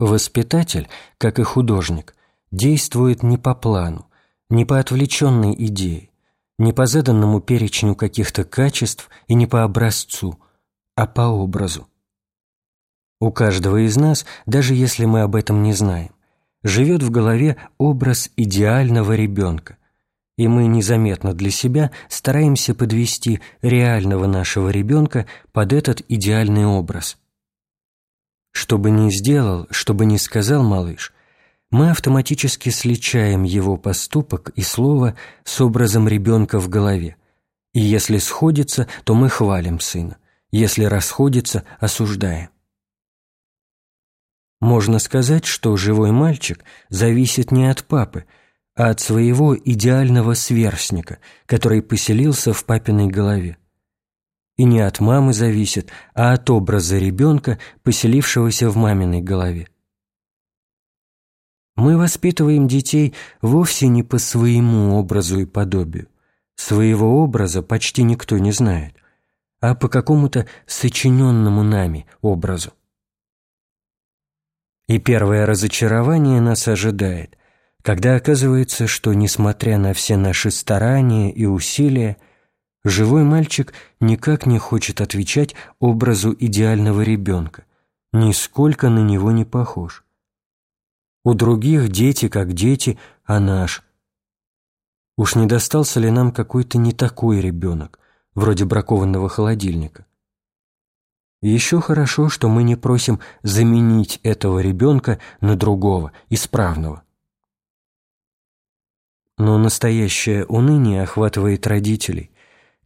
Воспитатель, как и художник, действует не по плану, не по отвлеченной идее, не по заданному перечню каких-то качеств и не по образцу, а по образу. У каждого из нас, даже если мы об этом не знаем, живет в голове образ идеального ребенка, и мы незаметно для себя стараемся подвести реального нашего ребенка под этот идеальный образ. Что бы ни сделал, что бы ни сказал малыш, мы автоматически сличаем его поступок и слово с образом ребенка в голове. И если сходится, то мы хвалим сына, если расходится, осуждаем. Можно сказать, что живой мальчик зависит не от папы, а от своего идеального сверстника, который поселился в папиной голове и не от мамы зависит, а от образа ребенка, поселившегося в маминой голове. Мы воспитываем детей вовсе не по своему образу и подобию. Своего образа почти никто не знает, а по какому-то сочиненному нами образу. И первое разочарование нас ожидает, когда оказывается, что, несмотря на все наши старания и усилия, Живой мальчик никак не хочет отвечать образу идеального ребенка, нисколько на него не похож. У других дети как дети, а наш. Уж не достался ли нам какой-то не такой ребенок, вроде бракованного холодильника? Еще хорошо, что мы не просим заменить этого ребенка на другого, исправного. Но настоящее уныние охватывает родителей,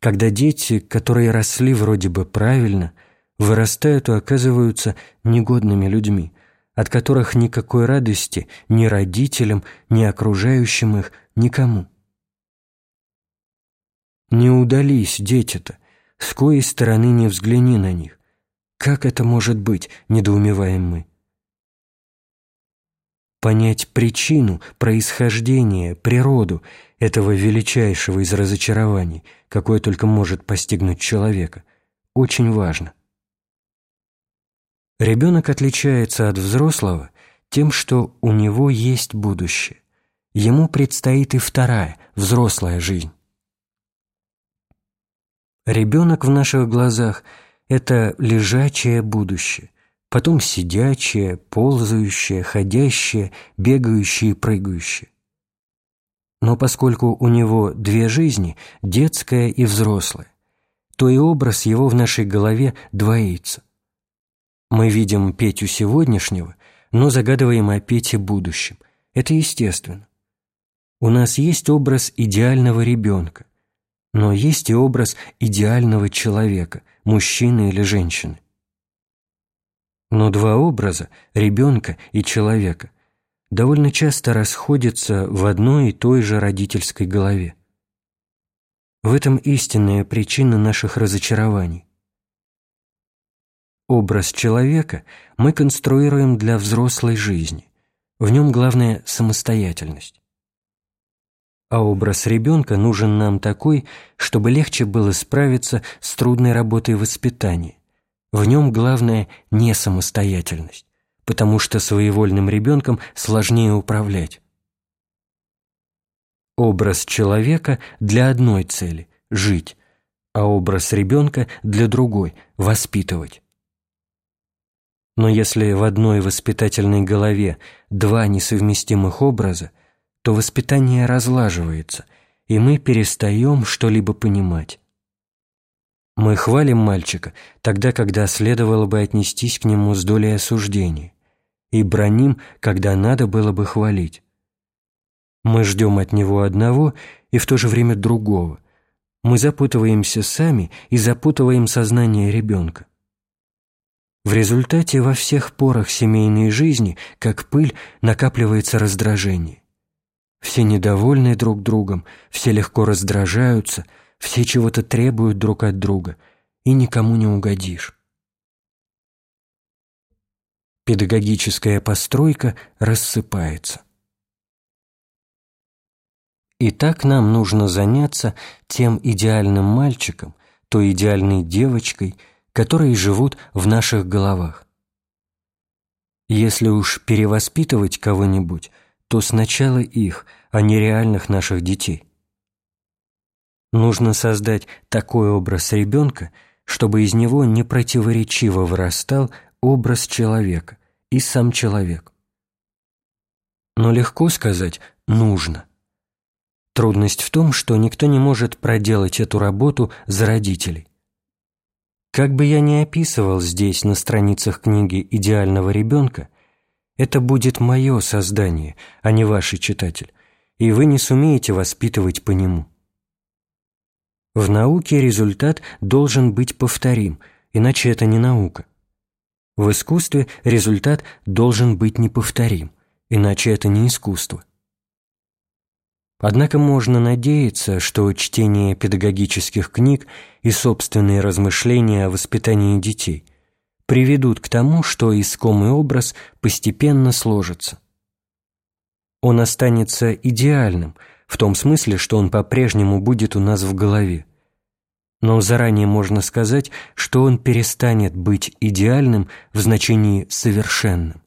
когда дети, которые росли вроде бы правильно, вырастают и оказываются негодными людьми, от которых никакой радости ни родителям, ни окружающим их, никому. Не удались дети-то, с коей стороны не взгляни на них. Как это может быть, недоумеваем мы? Понять причину, происхождение, природу этого величайшего из разочарований, какое только может постигнуть человека, очень важно. Ребенок отличается от взрослого тем, что у него есть будущее. Ему предстоит и вторая, взрослая жизнь. Ребенок в наших глазах – это лежачее будущее, потом сидячее, ползающее, ходящее, бегающее и прыгающее. Но поскольку у него две жизни, детская и взрослая, то и образ его в нашей голове двоится. Мы видим Петю сегодняшнего, но загадываем о Пете будущем. Это естественно. У нас есть образ идеального ребенка, но есть и образ идеального человека, мужчины или женщины. Но два образа, ребенка и человека, довольно часто расходятся в одной и той же родительской голове. В этом истинная причина наших разочарований. Образ человека мы конструируем для взрослой жизни. В нем главное самостоятельность. А образ ребенка нужен нам такой, чтобы легче было справиться с трудной работой воспитания. В нем главное не самостоятельность потому что своевольным ребенком сложнее управлять. Образ человека для одной цели – жить, а образ ребёнка для другой – воспитывать. Но если в одной воспитательной голове два несовместимых образа, то воспитание разлаживается, и мы перестаём что-либо понимать. Мы хвалим мальчика тогда, когда следовало бы отнестись к нему с долей осуждения и броним, когда надо было бы хвалить. Мы ждем от него одного и в то же время другого. Мы запутываемся сами и запутываем сознание ребенка. В результате во всех порах семейной жизни, как пыль, накапливается раздражение. Все недовольны друг другом, все легко раздражаются, все чего-то требуют друг от друга, и никому не угодишь педагогическая постройка рассыпается. Итак, нам нужно заняться тем идеальным мальчиком, той идеальной девочкой, которые живут в наших головах. Если уж перевоспитывать кого-нибудь, то сначала их, а не реальных наших детей. Нужно создать такой образ ребенка, чтобы из него непротиворечиво вырастал образ человека и сам человек. Но легко сказать «нужно». Трудность в том, что никто не может проделать эту работу за родителей. Как бы я ни описывал здесь на страницах книги идеального ребенка, это будет мое создание, а не ваш читатель, и вы не сумеете воспитывать по нему. В науке результат должен быть повторим, иначе это не наука. В искусстве результат должен быть неповторим, иначе это не искусство. Однако можно надеяться, что чтение педагогических книг и собственные размышления о воспитании детей приведут к тому, что искомый образ постепенно сложится. Он останется идеальным, в том смысле, что он по-прежнему будет у нас в голове. Но заранее можно сказать, что он перестанет быть идеальным в значении совершенным.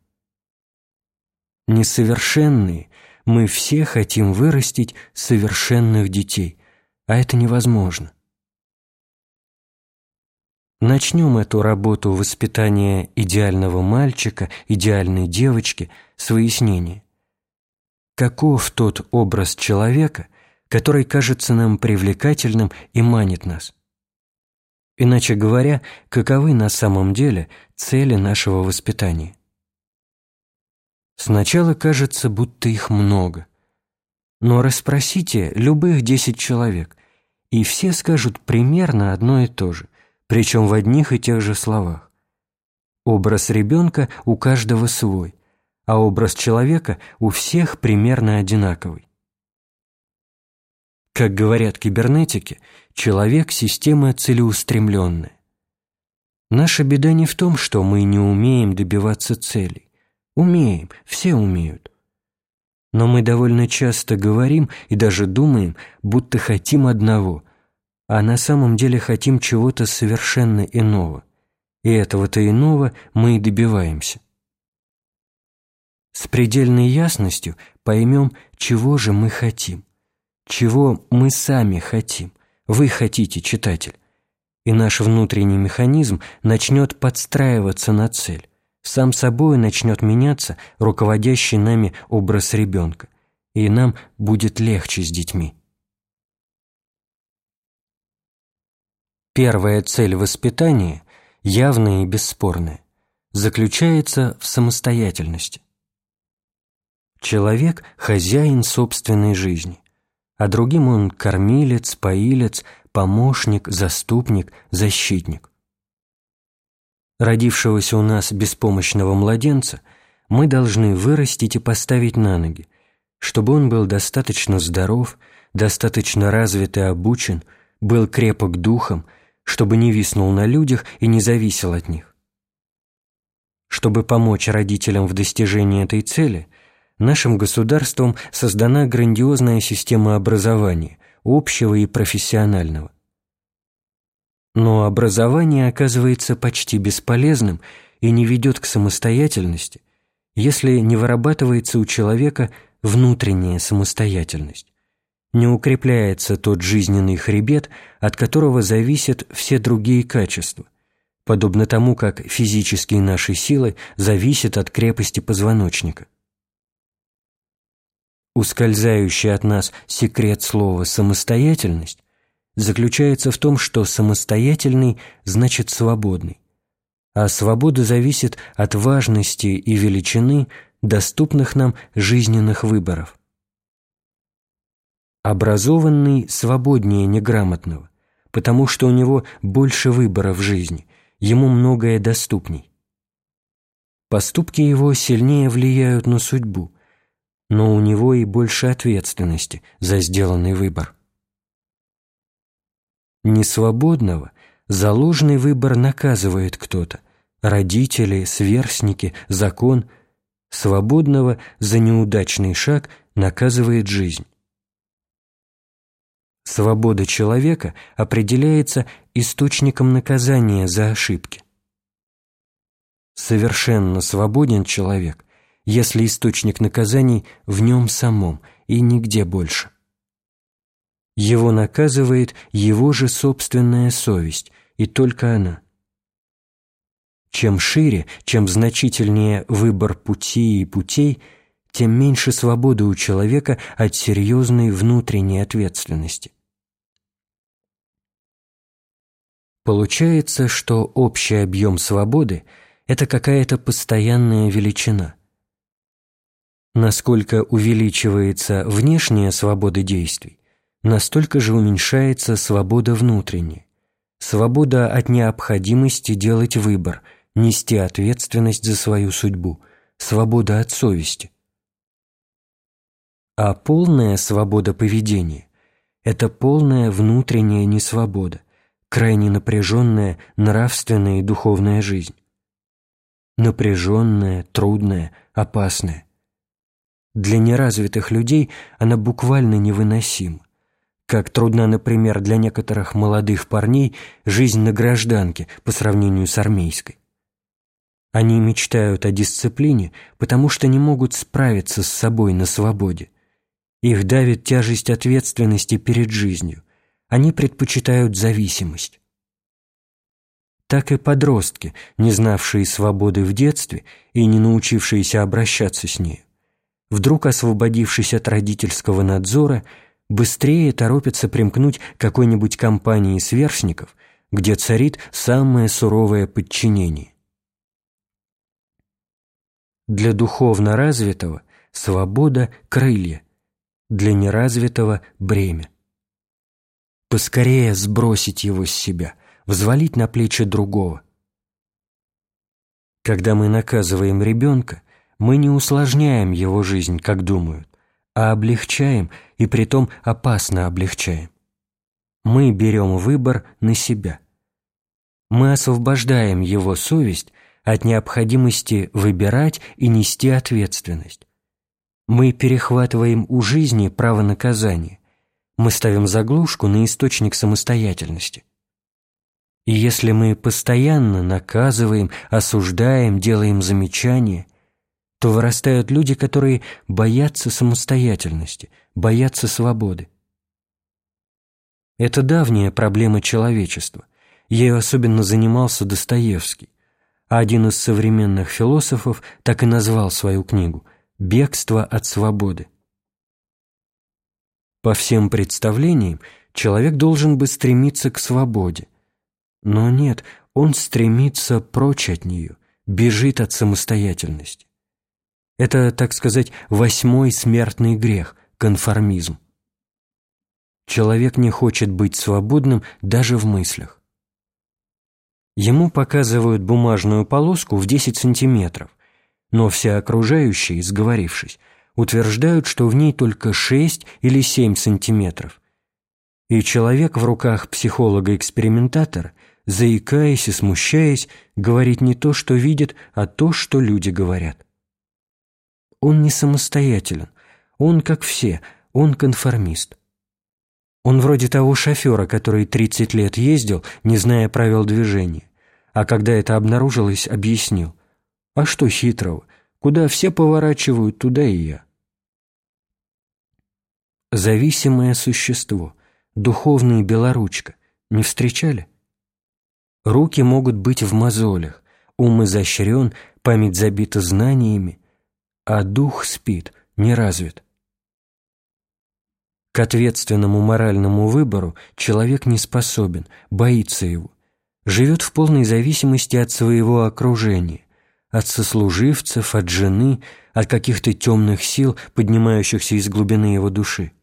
Несовершенные – мы все хотим вырастить совершенных детей, а это невозможно. Начнем эту работу воспитания идеального мальчика, идеальной девочки с выяснения. Каков тот образ человека, который кажется нам привлекательным и манит нас? Иначе говоря, каковы на самом деле цели нашего воспитания? Сначала кажется, будто их много. Но расспросите любых десять человек, и все скажут примерно одно и то же, причем в одних и тех же словах. Образ ребенка у каждого свой, а образ человека у всех примерно одинаковый. Как говорят кибернетики, человек – система целеустремленная. Наша беда не в том, что мы не умеем добиваться целей. Умеем, все умеют. Но мы довольно часто говорим и даже думаем, будто хотим одного, а на самом деле хотим чего-то совершенно иного. И этого-то иного мы и добиваемся. С предельной ясностью поймем, чего же мы хотим, чего мы сами хотим, вы хотите, читатель, и наш внутренний механизм начнет подстраиваться на цель сам собой начнет меняться руководящий нами образ ребенка, и нам будет легче с детьми. Первая цель воспитания, явная и бесспорная, заключается в самостоятельности. Человек – хозяин собственной жизни, а другим он – кормилец, поилец, помощник, заступник, защитник родившегося у нас беспомощного младенца мы должны вырастить и поставить на ноги, чтобы он был достаточно здоров, достаточно развит и обучен, был крепок духом, чтобы не виснул на людях и не зависел от них. Чтобы помочь родителям в достижении этой цели, нашим государством создана грандиозная система образования, общего и профессионального. Но образование оказывается почти бесполезным и не ведет к самостоятельности, если не вырабатывается у человека внутренняя самостоятельность, не укрепляется тот жизненный хребет, от которого зависят все другие качества, подобно тому, как физические наши силы зависят от крепости позвоночника. Ускользающий от нас секрет слова «самостоятельность» заключается в том, что самостоятельный значит свободный, а свобода зависит от важности и величины доступных нам жизненных выборов. Образованный свободнее неграмотного, потому что у него больше выбора в жизни, ему многое доступней. Поступки его сильнее влияют на судьбу, но у него и больше ответственности за сделанный выбор. Несвободного за ложный выбор наказывает кто-то – родители, сверстники, закон. Свободного за неудачный шаг наказывает жизнь. Свобода человека определяется источником наказания за ошибки. Совершенно свободен человек, если источник наказаний в нем самом и нигде больше. Его наказывает его же собственная совесть, и только она. Чем шире, чем значительнее выбор пути и путей, тем меньше свободы у человека от серьезной внутренней ответственности. Получается, что общий объем свободы – это какая-то постоянная величина. Насколько увеличивается внешняя свобода действий, настолько же уменьшается свобода внутренняя, свобода от необходимости делать выбор, нести ответственность за свою судьбу, свобода от совести. А полная свобода поведения – это полная внутренняя несвобода, крайне напряженная нравственная и духовная жизнь. Напряженная, трудная, опасная. Для неразвитых людей она буквально невыносима. Как трудна, например, для некоторых молодых парней жизнь на гражданке по сравнению с армейской. Они мечтают о дисциплине, потому что не могут справиться с собой на свободе. Их давит тяжесть ответственности перед жизнью они предпочитают зависимость. Так и подростки, не знавшие свободы в детстве и не научившиеся обращаться с ней, вдруг освободившись от родительского надзора, быстрее торопятся примкнуть к какой-нибудь компании сверстников, где царит самое суровое подчинение. Для духовно развитого свобода – крылья, для неразвитого – бремя поскорее сбросить его с себя, взвалить на плечи другого. Когда мы наказываем ребенка, мы не усложняем его жизнь, как думают, а облегчаем, и притом опасно облегчаем. Мы берем выбор на себя. Мы освобождаем его совесть от необходимости выбирать и нести ответственность. Мы перехватываем у жизни право наказания, мы ставим заглушку на источник самостоятельности. И если мы постоянно наказываем, осуждаем, делаем замечания, то вырастают люди, которые боятся самостоятельности, боятся свободы. Это давняя проблема человечества. Ею особенно занимался Достоевский, а один из современных философов так и назвал свою книгу «Бегство от свободы». По всем представлениям, человек должен бы стремиться к свободе. Но нет, он стремится прочь от нее, бежит от самостоятельности. Это, так сказать, восьмой смертный грех – конформизм. Человек не хочет быть свободным даже в мыслях. Ему показывают бумажную полоску в 10 сантиметров, но все окружающие, сговорившись, утверждают, что в ней только 6 или 7 сантиметров. И человек в руках психолога-экспериментатора, заикаясь и смущаясь, говорит не то, что видит, а то, что люди говорят. Он не самостоятелен, он как все, он конформист. Он вроде того шофера, который 30 лет ездил, не зная правил движения, а когда это обнаружилось, объяснил. А что хитрого? Куда все поворачивают, туда и я зависимое существо, духовный белоручка, не встречали? Руки могут быть в мозолях, ум изощрен, память забита знаниями, а дух спит, не развит. К ответственному моральному выбору человек не способен, боится его, живет в полной зависимости от своего окружения, от сослуживцев, от жены, от каких-то темных сил, поднимающихся из глубины его души.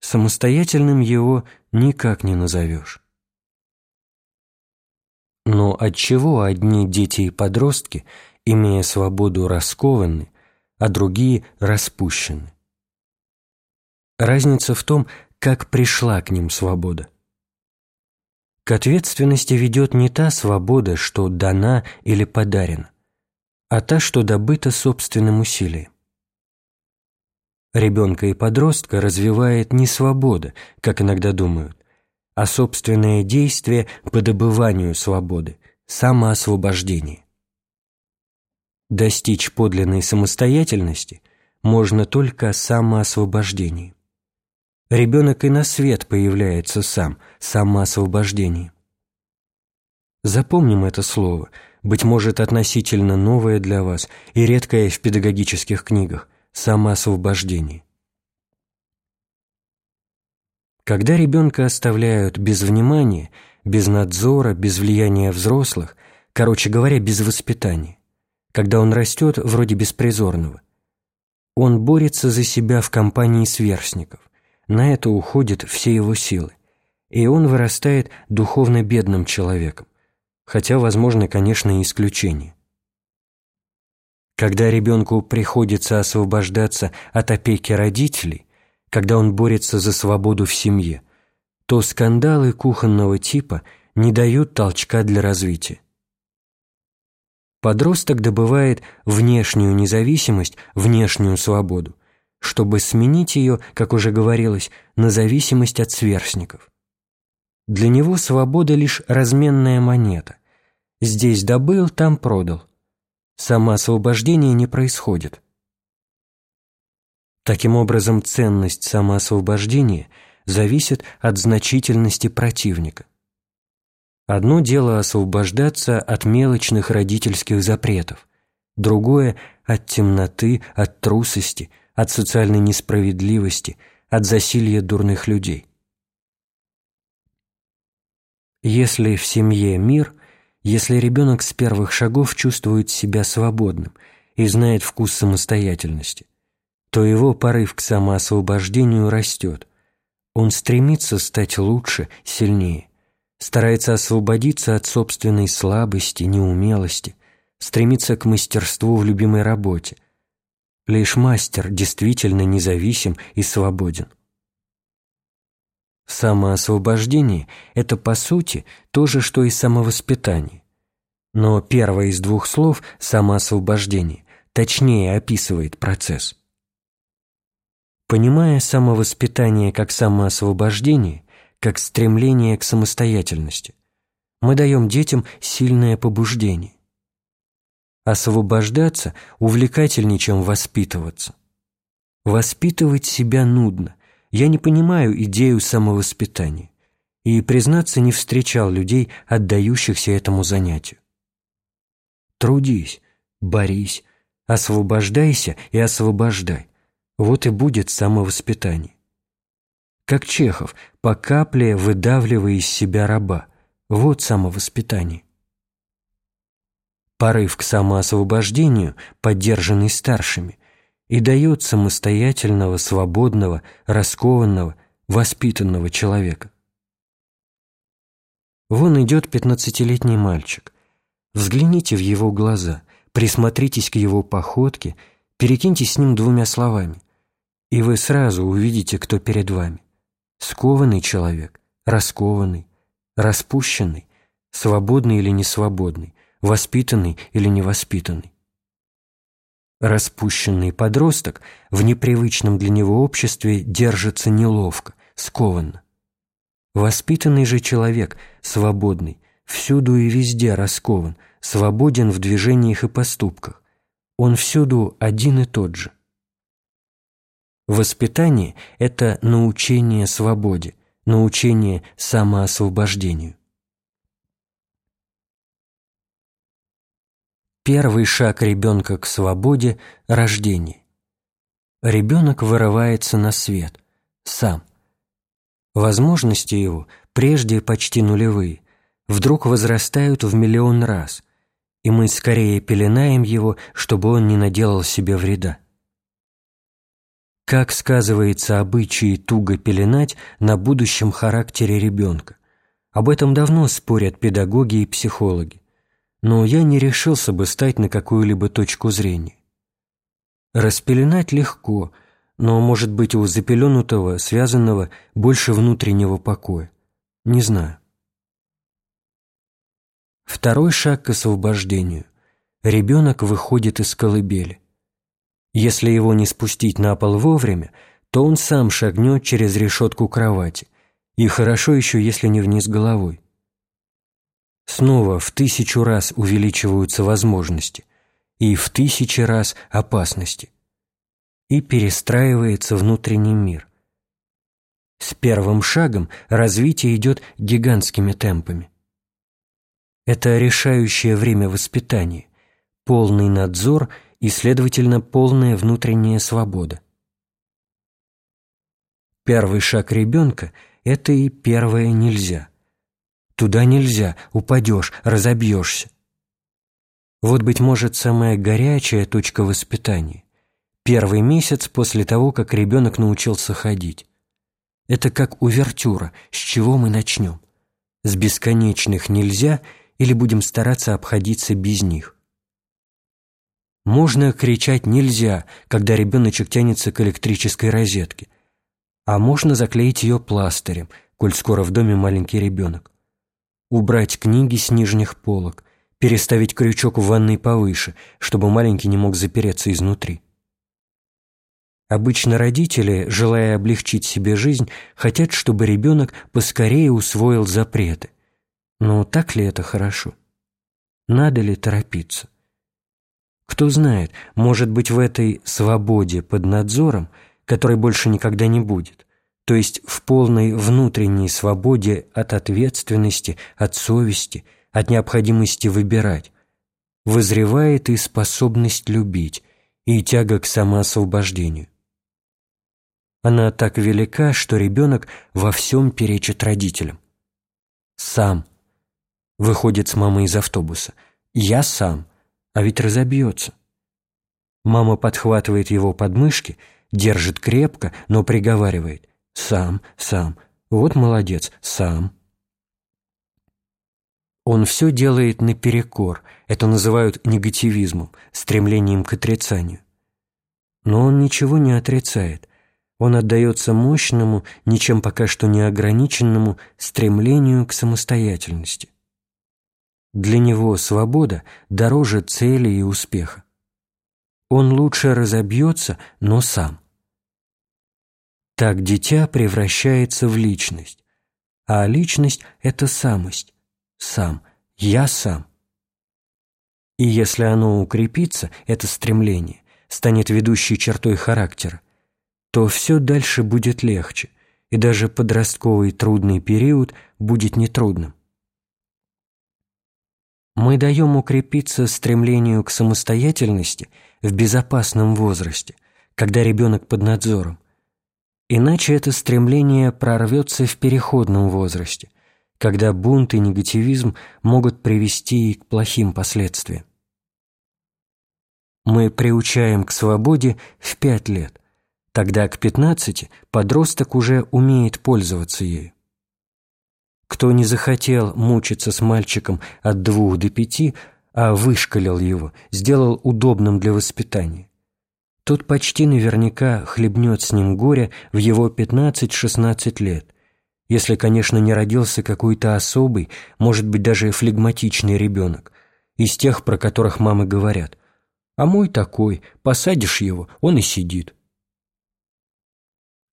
Самостоятельным его никак не назовешь. Но отчего одни дети и подростки, имея свободу, раскованы, а другие распущены? Разница в том, как пришла к ним свобода. К ответственности ведет не та свобода, что дана или подарена, а та, что добыта собственным усилием. Ребенка и подростка развивает не свобода, как иногда думают, а собственное действие по добыванию свободы, самоосвобождение. Достичь подлинной самостоятельности можно только самоосвобождением. Ребенок и на свет появляется сам, самоосвобождением. Запомним это слово, быть может, относительно новое для вас и редкое в педагогических книгах – самоосвобождение. Когда ребенка оставляют без внимания, без надзора, без влияния взрослых, короче говоря, без воспитания, когда он растет вроде беспризорного, он борется за себя в компании сверстников, на это уходят все его силы, и он вырастает духовно бедным человеком, хотя возможны, конечно, и исключения. Когда ребенку приходится освобождаться от опеки родителей, когда он борется за свободу в семье, то скандалы кухонного типа не дают толчка для развития. Подросток добывает внешнюю независимость, внешнюю свободу, чтобы сменить ее, как уже говорилось, на зависимость от сверстников. Для него свобода лишь разменная монета. Здесь добыл, там продал. Самоосвобождение не происходит. Таким образом, ценность самоосвобождения зависит от значительности противника. Одно дело освобождаться от мелочных родительских запретов, другое – от темноты, от трусости, от социальной несправедливости, от засилья дурных людей. Если в семье мир, если ребенок с первых шагов чувствует себя свободным и знает вкус самостоятельности, то его порыв к самоосвобождению растет. Он стремится стать лучше, сильнее, старается освободиться от собственной слабости, неумелости, стремится к мастерству в любимой работе. Лишь мастер действительно независим и свободен. Самоосвобождение – это, по сути, то же, что и самовоспитание. Но первое из двух слов «самоосвобождение» точнее описывает процесс. Понимая самовоспитание как самоосвобождение, как стремление к самостоятельности, мы даем детям сильное побуждение. Освобождаться увлекательнее, чем воспитываться. Воспитывать себя нудно, я не понимаю идею самовоспитания и, признаться, не встречал людей, отдающихся этому занятию. Трудись, борись, освобождайся и освобождай. Вот и будет самовоспитание. Как Чехов, по капле выдавливая из себя раба. Вот самовоспитание. Порыв к самоосвобождению, поддержанный старшими, и дает самостоятельного, свободного, раскованного, воспитанного человека. Вон идет пятнадцатилетний мальчик. Взгляните в его глаза, присмотритесь к его походке, перекиньтесь с ним двумя словами, и вы сразу увидите, кто перед вами. Скованный человек, раскованный, распущенный, свободный или несвободный, воспитанный или невоспитанный. Распущенный подросток в непривычном для него обществе держится неловко, скованно. Воспитанный же человек, свободный, всюду и везде раскован, свободен в движениях и поступках. Он всюду один и тот же. Воспитание – это научение свободе, научение самоосвобождению. Первый шаг ребенка к свободе – рождение. Ребенок вырывается на свет, сам. Возможности его, прежде почти нулевые, вдруг возрастают в миллион раз, и мы скорее пеленаем его, чтобы он не наделал себе вреда. Как сказывается обычай туго пеленать на будущем характере ребенка? Об этом давно спорят педагоги и психологи но я не решился бы стать на какую-либо точку зрения. Распеленать легко, но, может быть, у запеленутого, связанного, больше внутреннего покоя. Не знаю. Второй шаг к освобождению. Ребенок выходит из колыбели. Если его не спустить на пол вовремя, то он сам шагнет через решетку кровати, и хорошо еще, если не вниз головой. Снова в тысячу раз увеличиваются возможности, и в тысячи раз опасности. И перестраивается внутренний мир. С первым шагом развитие идет гигантскими темпами. Это решающее время воспитания, полный надзор и, следовательно, полная внутренняя свобода. Первый шаг ребенка – это и первое нельзя. Туда нельзя, упадешь, разобьешься. Вот, быть может, самая горячая точка воспитания. Первый месяц после того, как ребенок научился ходить. Это как увертюра, с чего мы начнем. С бесконечных нельзя или будем стараться обходиться без них. Можно кричать «нельзя», когда ребеночек тянется к электрической розетке, а можно заклеить ее пластырем, коль скоро в доме маленький ребенок. Убрать книги с нижних полок, переставить крючок в ванной повыше, чтобы маленький не мог запереться изнутри. Обычно родители, желая облегчить себе жизнь, хотят, чтобы ребенок поскорее усвоил запреты – но так ли это хорошо? Надо ли торопиться? Кто знает, может быть, в этой свободе под надзором, которой больше никогда не будет, то есть в полной внутренней свободе от ответственности, от совести, от необходимости выбирать, вызревает и способность любить, и тяга к самоосвобождению. Она так велика, что ребенок во всем перечит родителям. Сам Выходит с мамой из автобуса. «Я сам, а ведь разобьется». Мама подхватывает его подмышки, держит крепко, но приговаривает «Сам, сам, вот молодец, сам». Он все делает наперекор, это называют негативизмом, стремлением к отрицанию. Но он ничего не отрицает, он отдается мощному, ничем пока что не ограниченному стремлению к самостоятельности. Для него свобода дороже цели и успеха. Он лучше разобьется, но сам. Так дитя превращается в личность, а личность – это самость, сам, я сам. И если оно укрепится, это стремление, станет ведущей чертой характера, то все дальше будет легче, и даже подростковый трудный период будет нетрудным мы даем укрепиться стремлению к самостоятельности в безопасном возрасте, когда ребенок под надзором. Иначе это стремление прорвется в переходном возрасте, когда бунт и негативизм могут привести к плохим последствиям. Мы приучаем к свободе в пять лет, тогда к пятнадцати подросток уже умеет пользоваться ею. Кто не захотел мучиться с мальчиком от двух до пяти, а вышкалил его, сделал удобным для воспитания, тот почти наверняка хлебнет с ним горе в его 15-16 лет, если, конечно, не родился какой-то особый, может быть, даже флегматичный ребенок, из тех, про которых мамы говорят. А мой такой, посадишь его, он и сидит.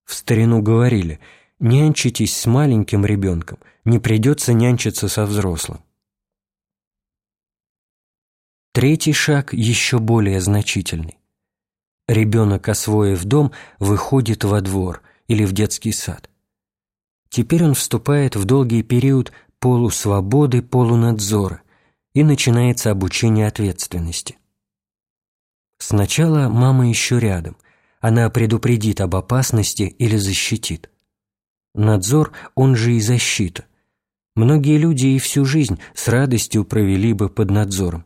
В старину говорили – Нянчитесь с маленьким ребенком, не придется нянчиться со взрослым. Третий шаг еще более значительный. Ребенок, освоив дом, выходит во двор или в детский сад. Теперь он вступает в долгий период полусвободы, полунадзора, и начинается обучение ответственности. Сначала мама еще рядом, она предупредит об опасности или защитит. Надзор, он же и защита. Многие люди и всю жизнь с радостью провели бы под надзором.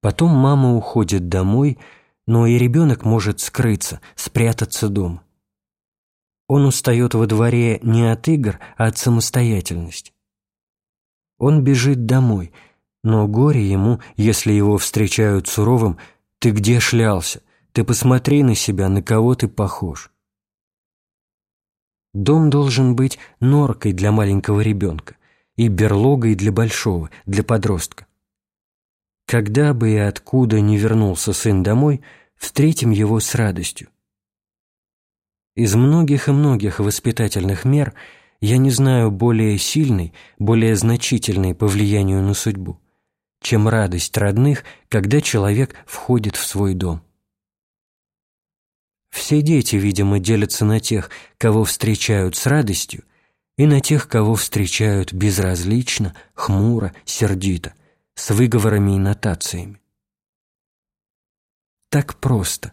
Потом мама уходит домой, но и ребенок может скрыться, спрятаться дома. Он устает во дворе не от игр, а от самостоятельности. Он бежит домой, но горе ему, если его встречают суровым «Ты где шлялся? Ты посмотри на себя, на кого ты похож». Дом должен быть норкой для маленького ребенка и берлогой для большого, для подростка. Когда бы и откуда не вернулся сын домой, встретим его с радостью. Из многих и многих воспитательных мер я не знаю более сильной, более значительной по влиянию на судьбу, чем радость родных, когда человек входит в свой дом. Все дети, видимо, делятся на тех, кого встречают с радостью, и на тех, кого встречают безразлично, хмуро, сердито, с выговорами и нотациями. Так просто.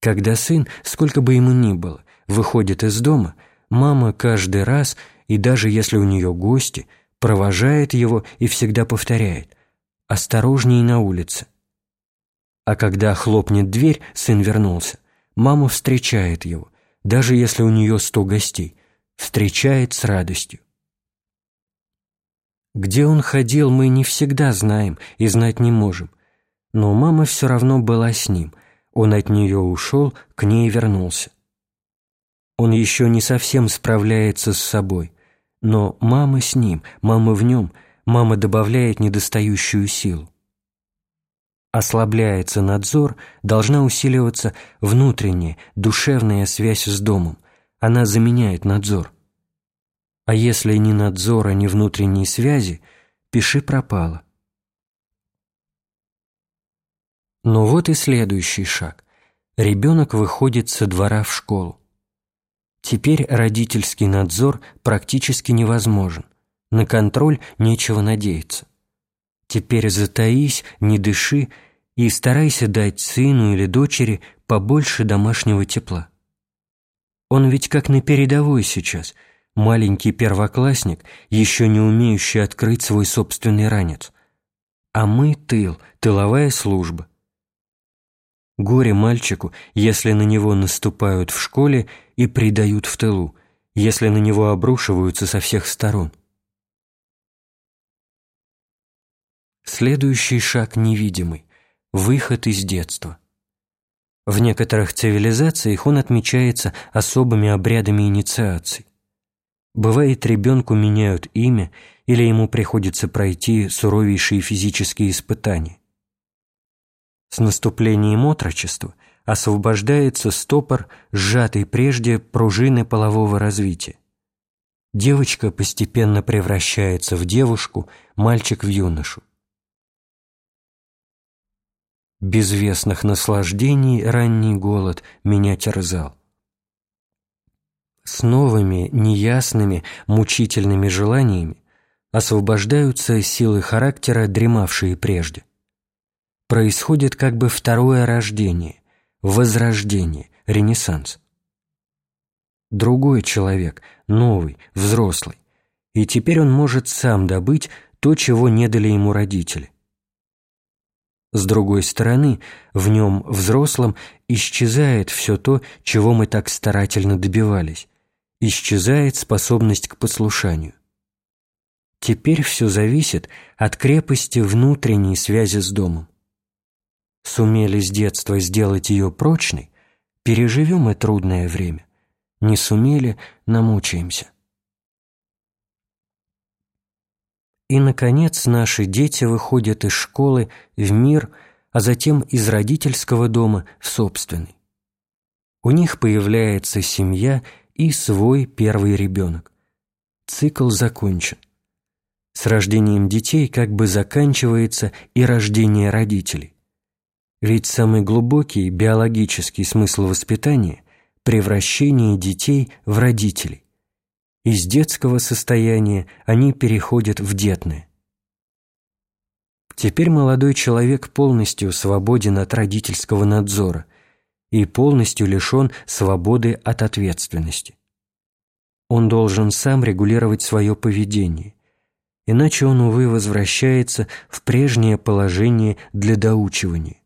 Когда сын, сколько бы ему ни было, выходит из дома, мама каждый раз, и даже если у нее гости, провожает его и всегда повторяет «Осторожней на улице». А когда хлопнет дверь, сын вернулся, мама встречает его, даже если у нее сто гостей, встречает с радостью. Где он ходил, мы не всегда знаем и знать не можем, но мама все равно была с ним, он от нее ушел, к ней вернулся. Он еще не совсем справляется с собой, но мама с ним, мама в нем, мама добавляет недостающую силу. Ослабляется надзор, должна усиливаться внутренняя, душевная связь с домом. Она заменяет надзор. А если ни надзора, ни внутренней связи, пиши пропало. Но вот и следующий шаг. Ребенок выходит со двора в школу. Теперь родительский надзор практически невозможен. На контроль нечего надеяться. Теперь затаись, не дыши и старайся дать сыну или дочери побольше домашнего тепла. Он ведь как на передовой сейчас, маленький первоклассник, еще не умеющий открыть свой собственный ранец. А мы – тыл, тыловая служба. Горе мальчику, если на него наступают в школе и предают в тылу, если на него обрушиваются со всех сторон. Следующий шаг невидимый – выход из детства. В некоторых цивилизациях он отмечается особыми обрядами инициации. Бывает, ребенку меняют имя или ему приходится пройти суровейшие физические испытания. С наступлением отрочества освобождается стопор, сжатый прежде пружины полового развития. Девочка постепенно превращается в девушку, мальчик в юношу. Безвестных наслаждений ранний голод меня терзал. С новыми, неясными, мучительными желаниями освобождаются силы характера, дремавшие прежде происходит как бы второе рождение, возрождение, ренессанс. Другой человек, новый, взрослый, и теперь он может сам добыть то, чего не дали ему родители. С другой стороны, в нем, взрослом, исчезает все то, чего мы так старательно добивались, исчезает способность к послушанию. Теперь все зависит от крепости внутренней связи с домом сумели с детства сделать ее прочной, переживем и трудное время. Не сумели, намучаемся. И, наконец, наши дети выходят из школы в мир, а затем из родительского дома в собственный. У них появляется семья и свой первый ребенок. Цикл закончен. С рождением детей как бы заканчивается и рождение родителей. Ведь самый глубокий биологический смысл воспитания – превращение детей в родителей. Из детского состояния они переходят в детное. Теперь молодой человек полностью свободен от родительского надзора и полностью лишен свободы от ответственности. Он должен сам регулировать свое поведение, иначе он, увы, возвращается в прежнее положение для доучивания.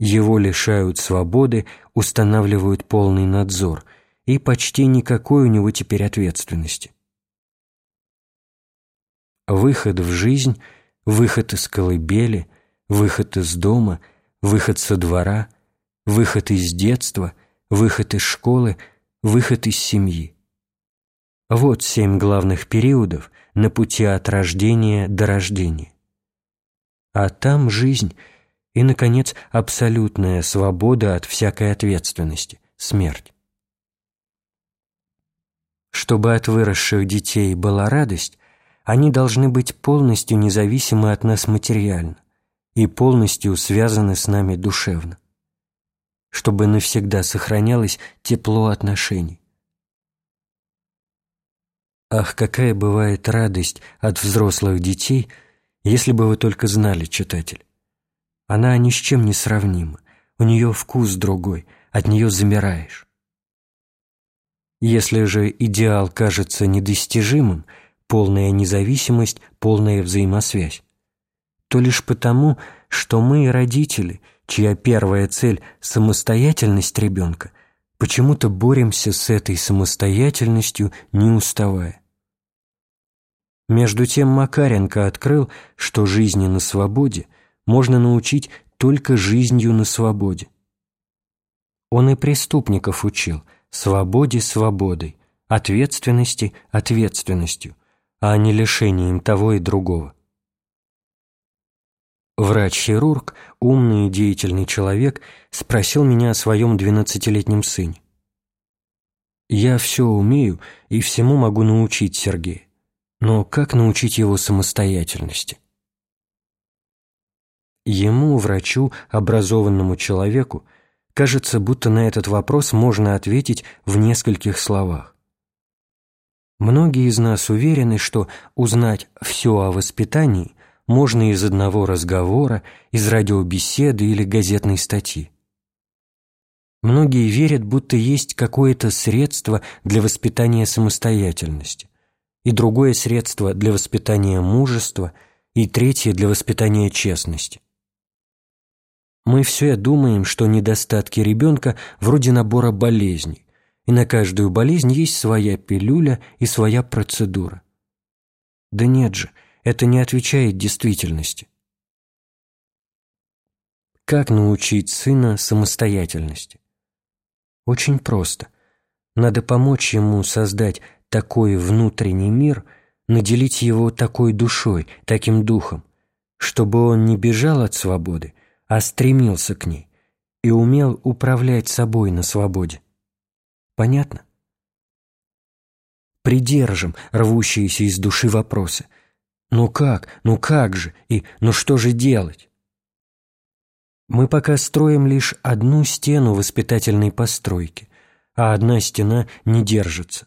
Его лишают свободы, устанавливают полный надзор, и почти никакой у него теперь ответственности. Выход в жизнь, выход из колыбели, выход из дома, выход со двора, выход из детства, выход из школы, выход из семьи. Вот семь главных периодов на пути от рождения до рождения. А там жизнь – и, наконец, абсолютная свобода от всякой ответственности – смерть. Чтобы от выросших детей была радость, они должны быть полностью независимы от нас материально и полностью связаны с нами душевно, чтобы навсегда сохранялось тепло отношений. Ах, какая бывает радость от взрослых детей, если бы вы только знали, читатель. Она ни с чем не сравнима, у нее вкус другой, от нее замираешь. Если же идеал кажется недостижимым, полная независимость, полная взаимосвязь, то лишь потому, что мы, родители, чья первая цель – самостоятельность ребенка, почему-то боремся с этой самостоятельностью, не уставая. Между тем Макаренко открыл, что жизни на свободе можно научить только жизнью на свободе. Он и преступников учил свободе свободой, ответственности ответственностью, а не лишением того и другого. Врач-хирург, умный и деятельный человек, спросил меня о своем двенадцатилетнем сыне. «Я все умею и всему могу научить Сергея, но как научить его самостоятельности?» Ему, врачу, образованному человеку, кажется, будто на этот вопрос можно ответить в нескольких словах. Многие из нас уверены, что узнать все о воспитании можно из одного разговора, из радиобеседы или газетной статьи. Многие верят, будто есть какое-то средство для воспитания самостоятельности, и другое средство для воспитания мужества, и третье для воспитания честности. Мы все думаем, что недостатки ребенка вроде набора болезней, и на каждую болезнь есть своя пилюля и своя процедура. Да нет же, это не отвечает действительности. Как научить сына самостоятельности? Очень просто. Надо помочь ему создать такой внутренний мир, наделить его такой душой, таким духом, чтобы он не бежал от свободы, а стремился к ней и умел управлять собой на свободе. Понятно? Придержим рвущиеся из души вопросы. Ну как, ну как же, и ну что же делать? Мы пока строим лишь одну стену воспитательной постройки, а одна стена не держится.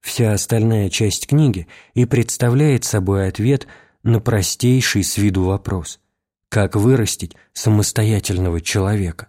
Вся остальная часть книги и представляет собой ответ на простейший с виду вопрос – как вырастить самостоятельного человека.